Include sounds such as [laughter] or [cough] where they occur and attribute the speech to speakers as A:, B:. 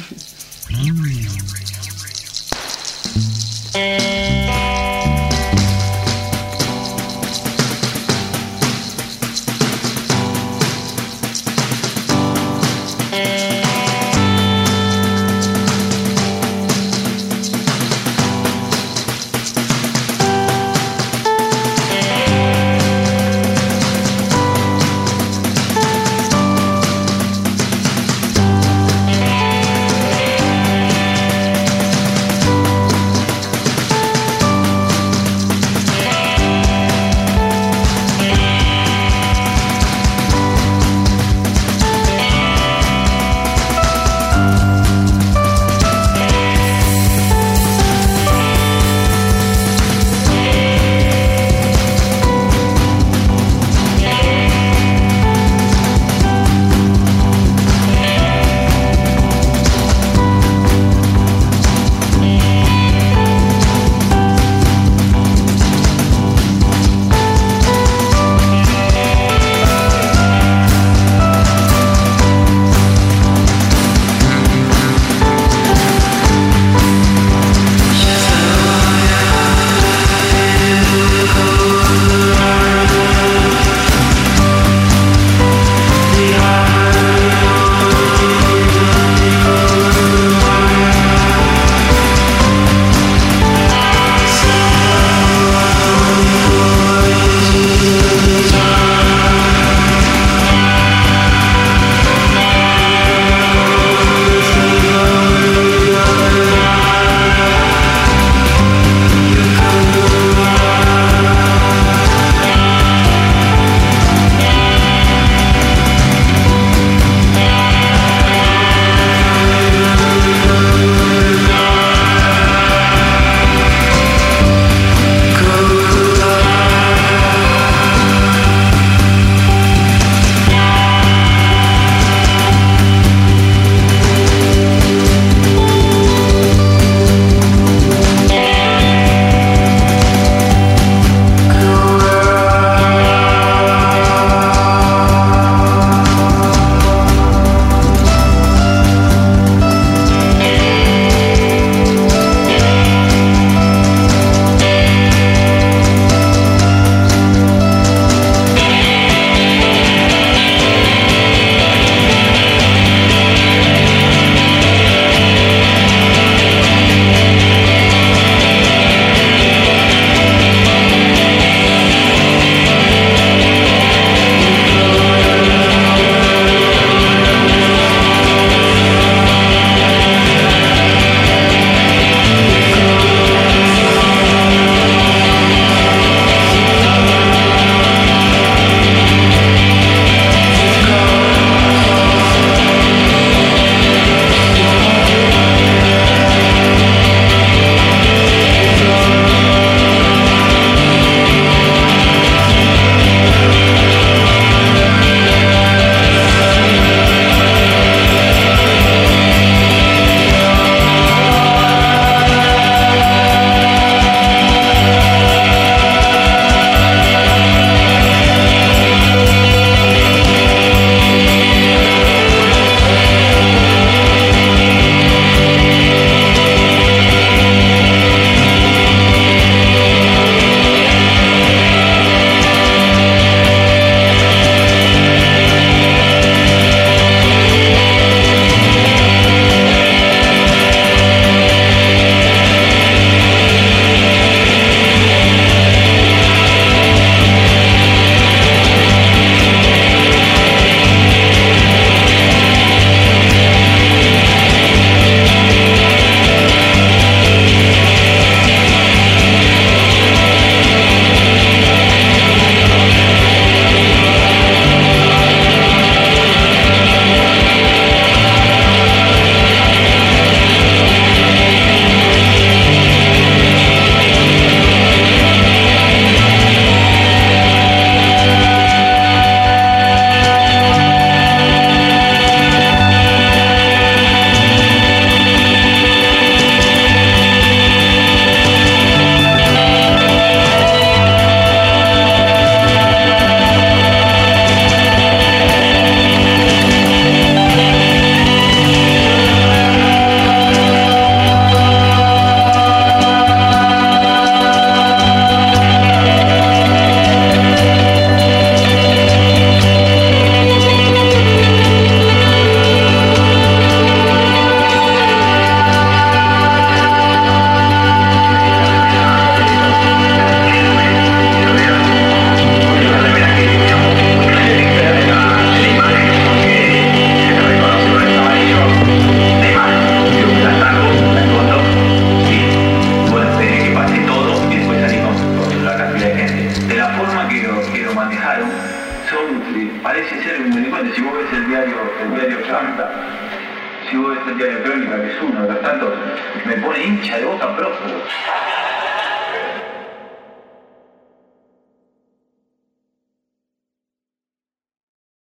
A: mm-hmm. [laughs] el diario, Chanta, si vos ves el diario Crónica, que es uno de los tantos, me pone hincha de boca próspero.